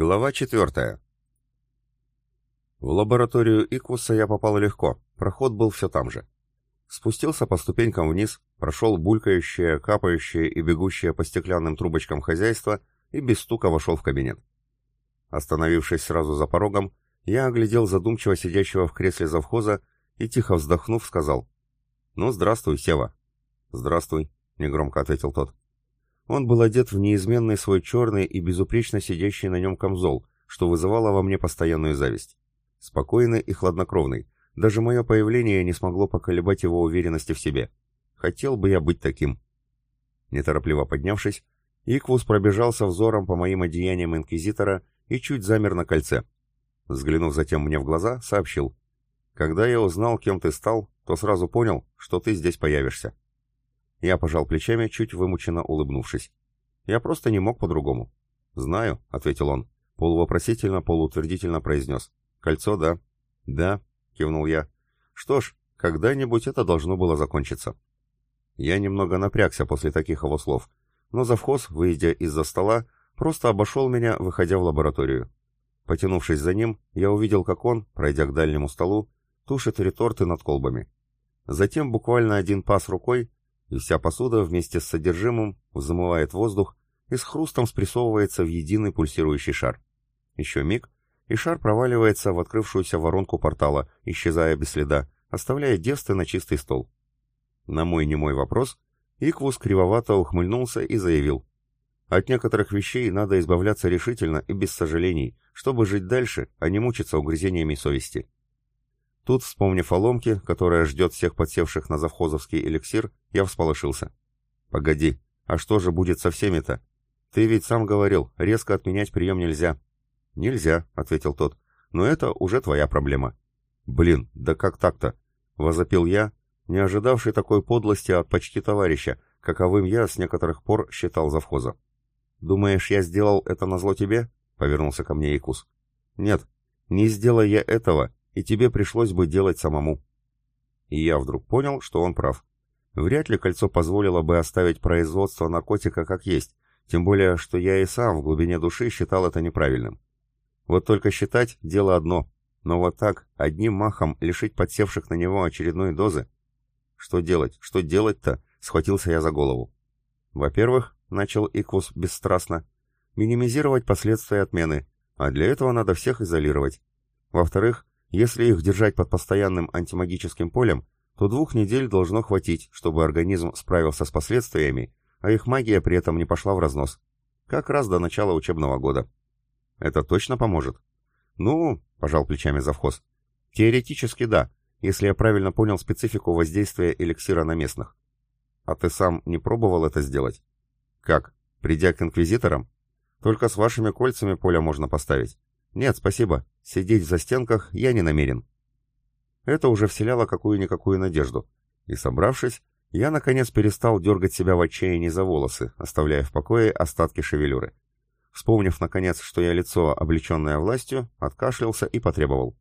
Глава четвертая. В лабораторию Иквуса я попал легко, проход был все там же. Спустился по ступенькам вниз, прошел булькающее, капающее и бегущее по стеклянным трубочкам хозяйство и без стука вошел в кабинет. Остановившись сразу за порогом, я оглядел задумчиво сидящего в кресле завхоза и, тихо вздохнув, сказал «Ну, здравствуй, Сева». «Здравствуй», — негромко ответил тот. Он был одет в неизменный свой черный и безупречно сидящий на нем камзол, что вызывало во мне постоянную зависть. Спокойный и хладнокровный. Даже мое появление не смогло поколебать его уверенности в себе. Хотел бы я быть таким. Неторопливо поднявшись, Иквус пробежался взором по моим одеяниям инквизитора и чуть замер на кольце. Взглянув затем мне в глаза, сообщил. «Когда я узнал, кем ты стал, то сразу понял, что ты здесь появишься. Я пожал плечами, чуть вымученно улыбнувшись. Я просто не мог по-другому. «Знаю», — ответил он. Полувопросительно, полуутвердительно произнес. «Кольцо, да?» «Да», — кивнул я. «Что ж, когда-нибудь это должно было закончиться». Я немного напрягся после таких его слов, но завхоз, выйдя из-за стола, просто обошел меня, выходя в лабораторию. Потянувшись за ним, я увидел, как он, пройдя к дальнему столу, тушит реторты над колбами. Затем буквально один пас рукой, и вся посуда вместе с содержимым взмывает воздух и с хрустом спрессовывается в единый пульсирующий шар. Еще миг, и шар проваливается в открывшуюся воронку портала, исчезая без следа, оставляя девственно чистый стол. На мой немой вопрос Иквус кривовато ухмыльнулся и заявил. От некоторых вещей надо избавляться решительно и без сожалений, чтобы жить дальше, а не мучиться угрызениями совести. Тут, вспомнив о ломке, которая ждет всех подсевших на завхозовский эликсир, я всполошился. «Погоди, а что же будет со всеми-то? Ты ведь сам говорил, резко отменять прием нельзя». «Нельзя», — ответил тот, — «но это уже твоя проблема». «Блин, да как так-то?» — возопил я, не ожидавший такой подлости от почти товарища, каковым я с некоторых пор считал завхоза. «Думаешь, я сделал это назло тебе?» — повернулся ко мне Якус. «Нет, не сделай я этого, и тебе пришлось бы делать самому. И я вдруг понял, что он прав. Вряд ли кольцо позволило бы оставить производство наркотика как есть, тем более, что я и сам в глубине души считал это неправильным. Вот только считать – дело одно, но вот так, одним махом лишить подсевших на него очередной дозы. Что делать, что делать-то? Схватился я за голову. Во-первых, начал Иквус бесстрастно, минимизировать последствия отмены, а для этого надо всех изолировать. Во-вторых, если их держать под постоянным антимагическим полем, то двух недель должно хватить, чтобы организм справился с последствиями, а их магия при этом не пошла в разнос. Как раз до начала учебного года. Это точно поможет? Ну, пожал плечами завхоз. Теоретически да, если я правильно понял специфику воздействия эликсира на местных. А ты сам не пробовал это сделать? Как? Придя к инквизиторам? Только с вашими кольцами поле можно поставить. «Нет, спасибо. Сидеть в застенках я не намерен». Это уже вселяло какую-никакую надежду. И, собравшись, я, наконец, перестал дергать себя в отчаянии за волосы, оставляя в покое остатки шевелюры. Вспомнив, наконец, что я лицо, облеченное властью, откашлялся и потребовал.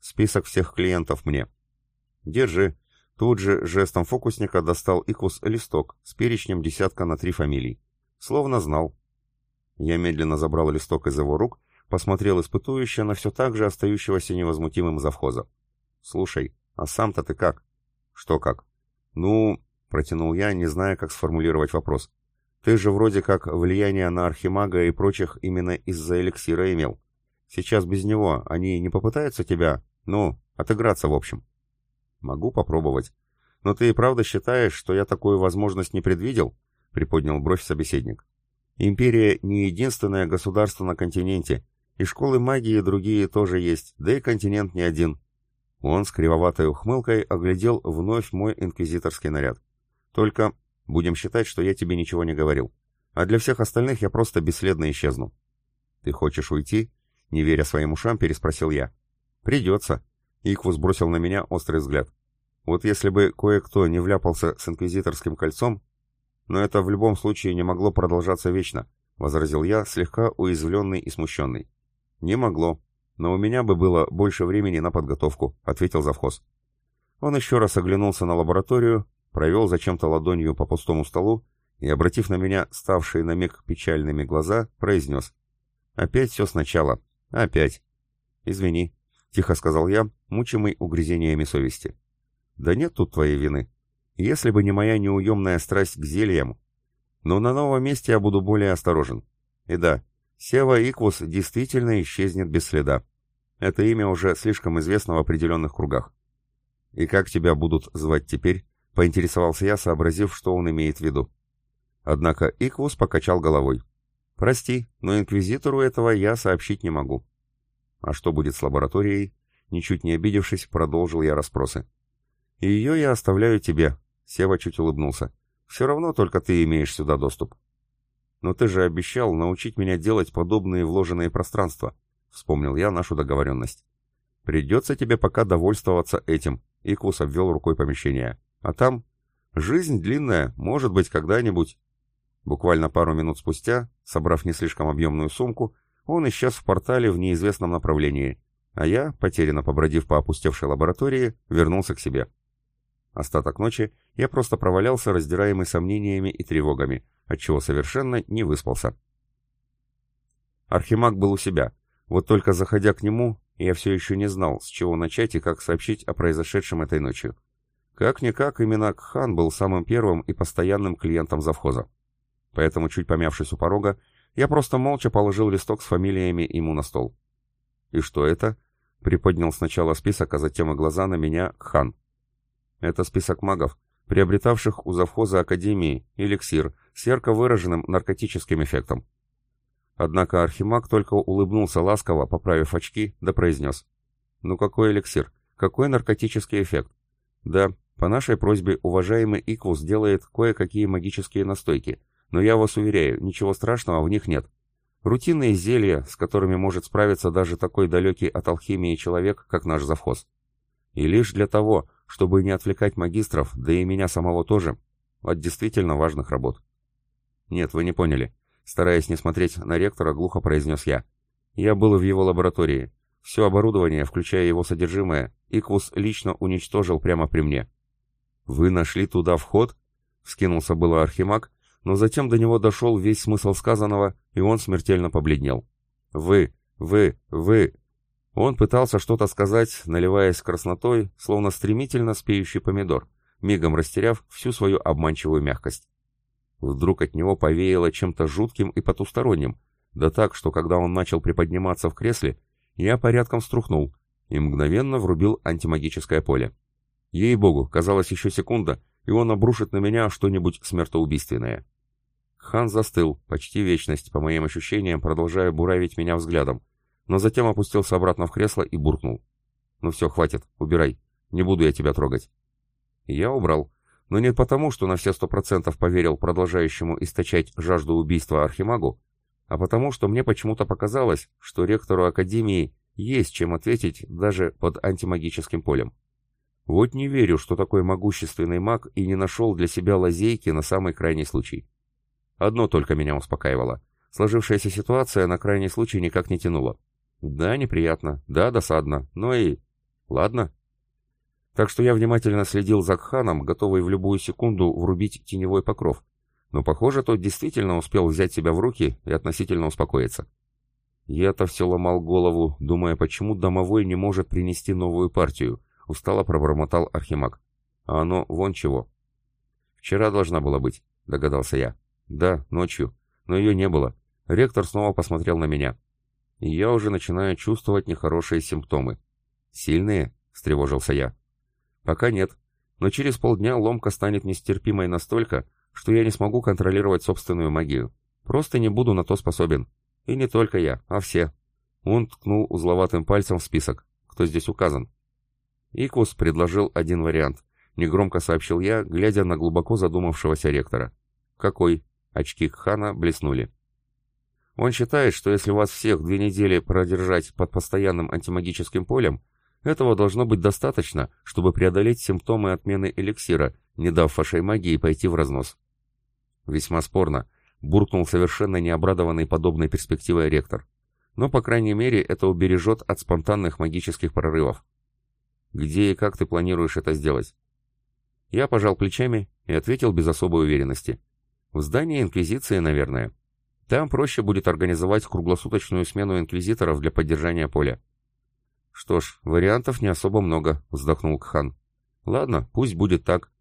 «Список всех клиентов мне». «Держи». Тут же жестом фокусника достал Икус листок с перечнем десятка на три фамилий. Словно знал. Я медленно забрал листок из его рук посмотрел испытующе на все так же остающегося невозмутимым завхоза. «Слушай, а сам-то ты как?» «Что как?» «Ну...» — протянул я, не зная, как сформулировать вопрос. «Ты же вроде как влияние на Архимага и прочих именно из-за эликсира имел. Сейчас без него они не попытаются тебя, ну, отыграться в общем?» «Могу попробовать. Но ты и правда считаешь, что я такую возможность не предвидел?» — приподнял бровь собеседник. «Империя не единственное государство на континенте, и школы магии другие тоже есть, да и континент не один. Он с кривоватой ухмылкой оглядел вновь мой инквизиторский наряд. Только будем считать, что я тебе ничего не говорил. А для всех остальных я просто бесследно исчезну. Ты хочешь уйти? Не веря своим ушам, переспросил я. Придется. Иквус бросил на меня острый взгляд. Вот если бы кое-кто не вляпался с инквизиторским кольцом, но это в любом случае не могло продолжаться вечно, возразил я, слегка уязвленный и смущенный. «Не могло. Но у меня бы было больше времени на подготовку», — ответил завхоз. Он еще раз оглянулся на лабораторию, провел зачем-то ладонью по пустому столу и, обратив на меня ставшие на миг печальными глаза, произнес. Опять все сначала. Опять. Извини, тихо сказал я, мучимый угрызениями совести. Да нет тут твоей вины. Если бы не моя неуемная страсть к зельям. Но на новом месте я буду более осторожен. И да, Сева Иквус действительно исчезнет без следа. Это имя уже слишком известно в определенных кругах. «И как тебя будут звать теперь?» — поинтересовался я, сообразив, что он имеет в виду. Однако Иквус покачал головой. «Прости, но инквизитору этого я сообщить не могу». «А что будет с лабораторией?» Ничуть не обидевшись, продолжил я расспросы. «Ее я оставляю тебе», — Сева чуть улыбнулся. «Все равно только ты имеешь сюда доступ». «Но ты же обещал научить меня делать подобные вложенные пространства», — вспомнил я нашу договоренность. «Придется тебе пока довольствоваться этим», — Икус обвел рукой помещение. «А там? Жизнь длинная, может быть, когда-нибудь...» Буквально пару минут спустя, собрав не слишком объемную сумку, он исчез в портале в неизвестном направлении, а я, потерянно побродив по опустевшей лаборатории, вернулся к себе. Остаток ночи я просто провалялся, раздираемый сомнениями и тревогами, отчего совершенно не выспался. Архимаг был у себя. Вот только заходя к нему, я все еще не знал, с чего начать и как сообщить о произошедшем этой ночью. Как-никак, именно Кхан был самым первым и постоянным клиентом завхоза. Поэтому, чуть помявшись у порога, я просто молча положил листок с фамилиями ему на стол. «И что это?» — приподнял сначала список, а затем и глаза на меня Кхан. «Это список магов, приобретавших у завхоза Академии эликсир с ярко выраженным наркотическим эффектом». Однако архимаг только улыбнулся ласково, поправив очки, да произнес. «Ну какой эликсир? Какой наркотический эффект? Да, по нашей просьбе уважаемый Иквус делает кое-какие магические настойки, но я вас уверяю, ничего страшного в них нет. Рутинные зелья, с которыми может справиться даже такой далекий от алхимии человек, как наш завхоз. И лишь для того, чтобы не отвлекать магистров, да и меня самого тоже, от действительно важных работ. Нет, вы не поняли. Стараясь не смотреть на ректора, глухо произнес я. Я был в его лаборатории. Все оборудование, включая его содержимое, Иквус лично уничтожил прямо при мне. «Вы нашли туда вход?» — вскинулся было Архимаг, но затем до него дошел весь смысл сказанного, и он смертельно побледнел. «Вы! Вы! Вы!» Он пытался что-то сказать, наливаясь краснотой, словно стремительно спеющий помидор, мигом растеряв всю свою обманчивую мягкость. Вдруг от него повеяло чем-то жутким и потусторонним, да так, что когда он начал приподниматься в кресле, я порядком струхнул и мгновенно врубил антимагическое поле. Ей-богу, казалось еще секунда, и он обрушит на меня что-нибудь смертоубийственное. Хан застыл, почти вечность, по моим ощущениям, продолжая буравить меня взглядом, но затем опустился обратно в кресло и буркнул. «Ну все, хватит, убирай. Не буду я тебя трогать». я убрал, но не потому, что на все сто процентов поверил продолжающему источать жажду убийства Архимагу, а потому, что мне почему-то показалось, что ректору Академии есть чем ответить даже под антимагическим полем. Вот не верю, что такой могущественный маг и не нашел для себя лазейки на самый крайний случай. Одно только меня успокаивало. Сложившаяся ситуация на крайний случай никак не тянула. Да, неприятно, да, досадно, но и... Ладно. Так что я внимательно следил за Кханом, готовый в любую секунду врубить теневой покров. Но, похоже, тот действительно успел взять себя в руки и относительно успокоиться. Я-то все ломал голову, думая, почему домовой не может принести новую партию, устало пробормотал Архимаг. А оно вон чего. Вчера должна была быть, догадался я. «Да, ночью. Но ее не было. Ректор снова посмотрел на меня. И я уже начинаю чувствовать нехорошие симптомы. «Сильные?» — встревожился я. «Пока нет. Но через полдня ломка станет нестерпимой настолько, что я не смогу контролировать собственную магию. Просто не буду на то способен. И не только я, а все». Он ткнул узловатым пальцем в список. «Кто здесь указан?» Иквус предложил один вариант. Негромко сообщил я, глядя на глубоко задумавшегося ректора. «Какой?» Очки Хана блеснули. Он считает, что если вас всех две недели продержать под постоянным антимагическим полем, этого должно быть достаточно, чтобы преодолеть симптомы отмены эликсира, не дав вашей магии пойти в разнос. Весьма спорно, буркнул совершенно необрадованный подобной перспективой ректор. Но, по крайней мере, это убережет от спонтанных магических прорывов. Где и как ты планируешь это сделать? Я пожал плечами и ответил без особой уверенности. В здании Инквизиции, наверное. Там проще будет организовать круглосуточную смену инквизиторов для поддержания поля. Что ж, вариантов не особо много, вздохнул Кхан. Ладно, пусть будет так.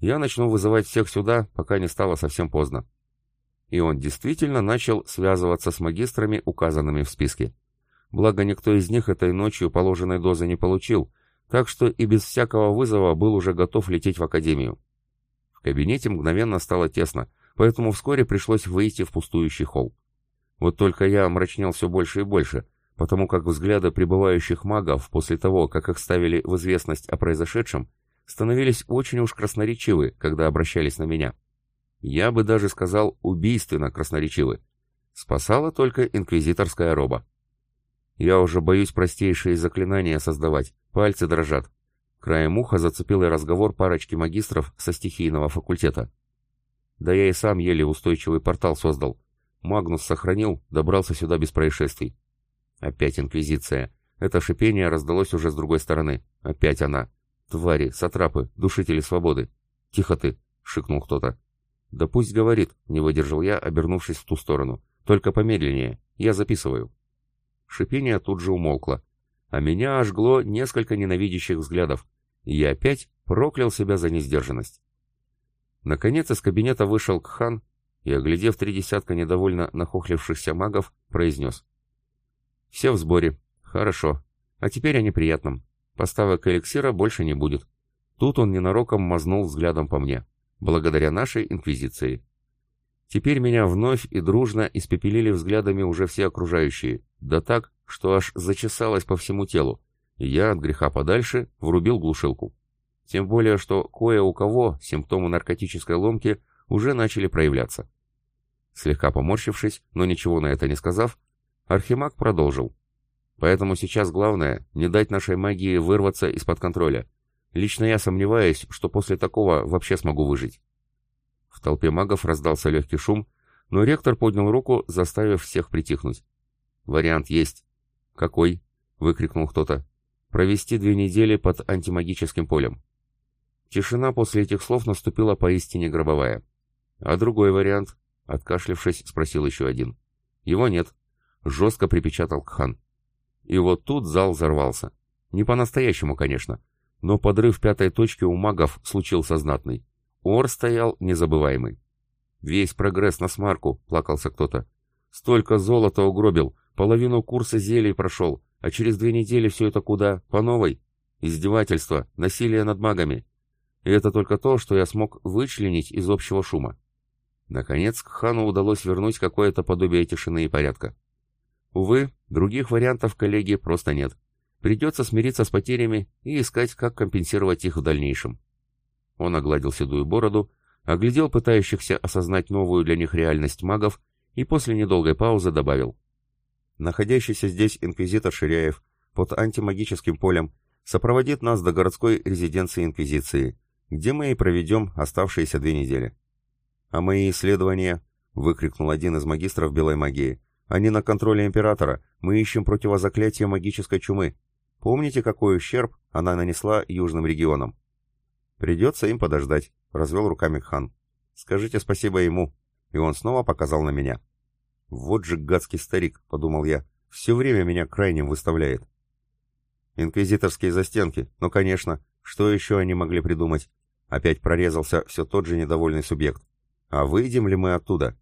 Я начну вызывать всех сюда, пока не стало совсем поздно. И он действительно начал связываться с магистрами, указанными в списке. Благо, никто из них этой ночью положенной дозы не получил, так что и без всякого вызова был уже готов лететь в академию. В кабинете мгновенно стало тесно, поэтому вскоре пришлось выйти в пустующий холл. Вот только я мрачнел все больше и больше, потому как взгляды прибывающих магов после того, как их ставили в известность о произошедшем, становились очень уж красноречивы, когда обращались на меня. Я бы даже сказал убийственно красноречивы. Спасала только инквизиторская роба. Я уже боюсь простейшие заклинания создавать, пальцы дрожат. Краем уха зацепил я разговор парочки магистров со стихийного факультета. Да я и сам еле устойчивый портал создал. Магнус сохранил, добрался сюда без происшествий. Опять инквизиция. Это шипение раздалось уже с другой стороны. Опять она. Твари, сатрапы, душители свободы. Тихо ты, шикнул кто-то. Да пусть говорит, не выдержал я, обернувшись в ту сторону. Только помедленнее. Я записываю. Шипение тут же умолкло. А меня ожгло несколько ненавидящих взглядов. И я опять проклял себя за несдержанность. Наконец из кабинета вышел Кхан и, оглядев три десятка недовольно нахохлившихся магов, произнес. «Все в сборе. Хорошо. А теперь о неприятном. Поставок эликсира больше не будет». Тут он ненароком мазнул взглядом по мне. Благодаря нашей инквизиции. Теперь меня вновь и дружно испепелили взглядами уже все окружающие, да так, что аж зачесалось по всему телу, и я от греха подальше врубил глушилку. Тем более, что кое у кого симптомы наркотической ломки уже начали проявляться. Слегка поморщившись, но ничего на это не сказав, Архимаг продолжил. Поэтому сейчас главное не дать нашей магии вырваться из-под контроля. Лично я сомневаюсь, что после такого вообще смогу выжить. В толпе магов раздался легкий шум, но ректор поднял руку, заставив всех притихнуть. «Вариант есть». «Какой?» — выкрикнул кто-то. «Провести две недели под антимагическим полем». Тишина после этих слов наступила поистине гробовая. «А другой вариант?» — откашлившись, спросил еще один. «Его нет», — жестко припечатал Кхан. И вот тут зал взорвался. Не по-настоящему, конечно, но подрыв пятой точки у магов случился знатный. Ор стоял незабываемый. «Весь прогресс на смарку», — плакался кто-то. «Столько золота угробил, половину курса зелий прошел, а через две недели все это куда? По новой? Издевательство, насилие над магами. И это только то, что я смог вычленить из общего шума. Наконец, к хану удалось вернуть какое-то подобие тишины и порядка. Увы, других вариантов коллеги просто нет. Придется смириться с потерями и искать, как компенсировать их в дальнейшем. Он огладил седую бороду, оглядел пытающихся осознать новую для них реальность магов и после недолгой паузы добавил. Находящийся здесь инквизитор Ширяев под антимагическим полем сопроводит нас до городской резиденции Инквизиции, где мы и проведем оставшиеся две недели. «А мои исследования?» — выкрикнул один из магистров белой магии. «Они на контроле императора. Мы ищем противозаклятие магической чумы. Помните, какой ущерб она нанесла южным регионам?» «Придется им подождать», — развел руками хан. «Скажите спасибо ему». И он снова показал на меня. «Вот же гадский старик», — подумал я. «Все время меня крайним выставляет». «Инквизиторские застенки. Ну, конечно. Что еще они могли придумать?» Опять прорезался все тот же недовольный субъект. А выйдем ли мы оттуда?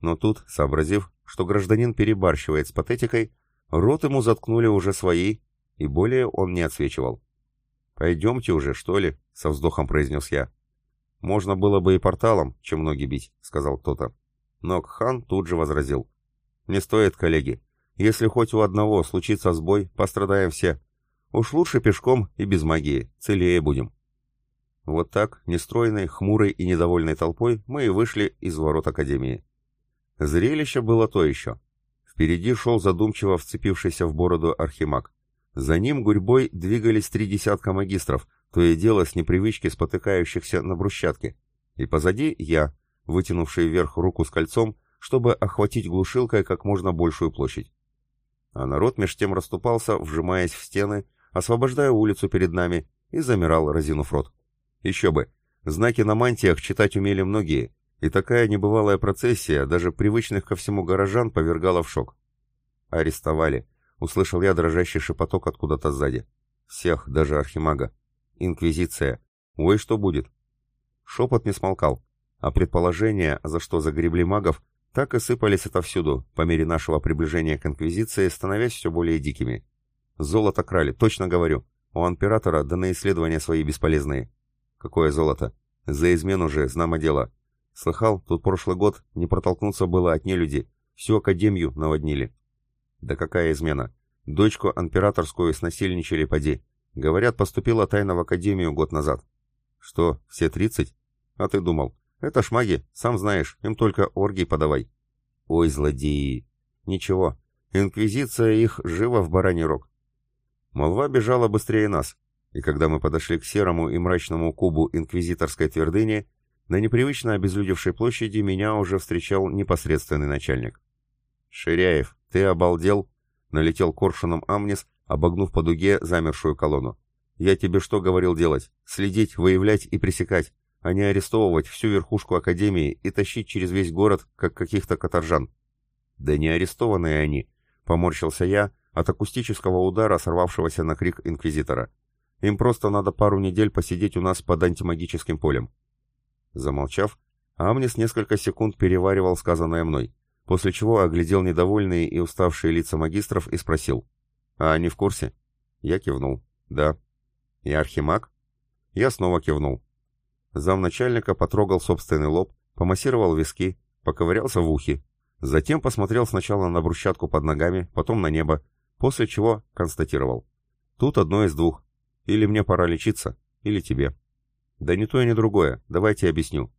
Но тут, сообразив, что гражданин перебарщивает с патетикой, рот ему заткнули уже свои, и более он не отсвечивал. «Пойдемте уже, что ли?» — со вздохом произнес я. «Можно было бы и порталом, чем ноги бить», — сказал кто-то. Но Кхан тут же возразил. «Не стоит, коллеги. Если хоть у одного случится сбой, пострадаем все. Уж лучше пешком и без магии, целее будем». Вот так, нестройной, хмурой и недовольной толпой, мы и вышли из ворот Академии. Зрелище было то еще. Впереди шел задумчиво вцепившийся в бороду архимаг. За ним гурьбой двигались три десятка магистров, то и дело с непривычки спотыкающихся на брусчатке. И позади я, вытянувший вверх руку с кольцом, чтобы охватить глушилкой как можно большую площадь. А народ меж тем расступался, вжимаясь в стены, освобождая улицу перед нами, и замирал, разинув рот. Еще бы. Знаки на мантиях читать умели многие, И такая небывалая процессия даже привычных ко всему горожан повергала в шок. «Арестовали», — услышал я дрожащий шепоток откуда-то сзади. «Всех, даже архимага. Инквизиция. Ой, что будет?» Шепот не смолкал, а предположения, за что загребли магов, так и сыпались отовсюду, по мере нашего приближения к Инквизиции, становясь все более дикими. Золото крали, точно говорю. У императора да на исследования свои бесполезные. Какое золото? За измену же, знамо дело. Слыхал, тут прошлый год не протолкнуться было от нелюди. Всю академию наводнили. Да какая измена? Дочку императорскую снасильничали поди. Говорят, поступила тайно в академию год назад. Что, все тридцать? А ты думал, это ж маги, сам знаешь, им только оргий подавай. Ой, злодеи. Ничего, инквизиция их живо в бараний рог. Молва бежала быстрее нас, и когда мы подошли к серому и мрачному кубу инквизиторской твердыни, на непривычно обезлюдевшей площади меня уже встречал непосредственный начальник. «Ширяев, ты обалдел?» — налетел коршуном Амнис, обогнув по дуге замершую колонну. «Я тебе что говорил делать? Следить, выявлять и пресекать, а не арестовывать всю верхушку Академии и тащить через весь город, как каких-то каторжан». «Да не арестованные они», — поморщился я, от акустического удара, сорвавшегося на крик инквизитора. Им просто надо пару недель посидеть у нас под антимагическим полем. Замолчав, Амнис несколько секунд переваривал сказанное мной, после чего оглядел недовольные и уставшие лица магистров и спросил. «А они в курсе?» Я кивнул. «Да». «И архимаг?» Я снова кивнул. Замначальника потрогал собственный лоб, помассировал виски, поковырялся в ухе, затем посмотрел сначала на брусчатку под ногами, потом на небо, После чего констатировал. Тут одно из двух. Или мне пора лечиться, или тебе. Да ни то и ни другое, давайте объясню.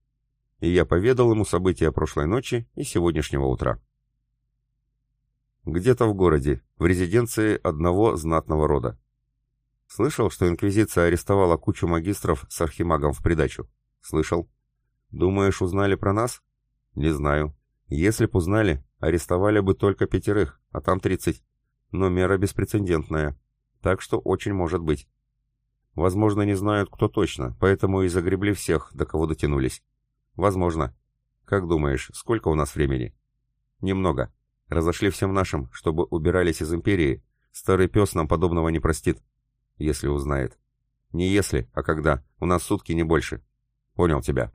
И я поведал ему события прошлой ночи и сегодняшнего утра. Где-то в городе, в резиденции одного знатного рода. Слышал, что Инквизиция арестовала кучу магистров с архимагом в придачу? Слышал. Думаешь, узнали про нас? Не знаю. Если б узнали, арестовали бы только пятерых, а там тридцать но мера беспрецедентная, так что очень может быть. Возможно, не знают, кто точно, поэтому и загребли всех, до кого дотянулись. Возможно. Как думаешь, сколько у нас времени? Немного. Разошли всем нашим, чтобы убирались из империи. Старый пес нам подобного не простит. Если узнает. Не если, а когда. У нас сутки не больше. Понял тебя.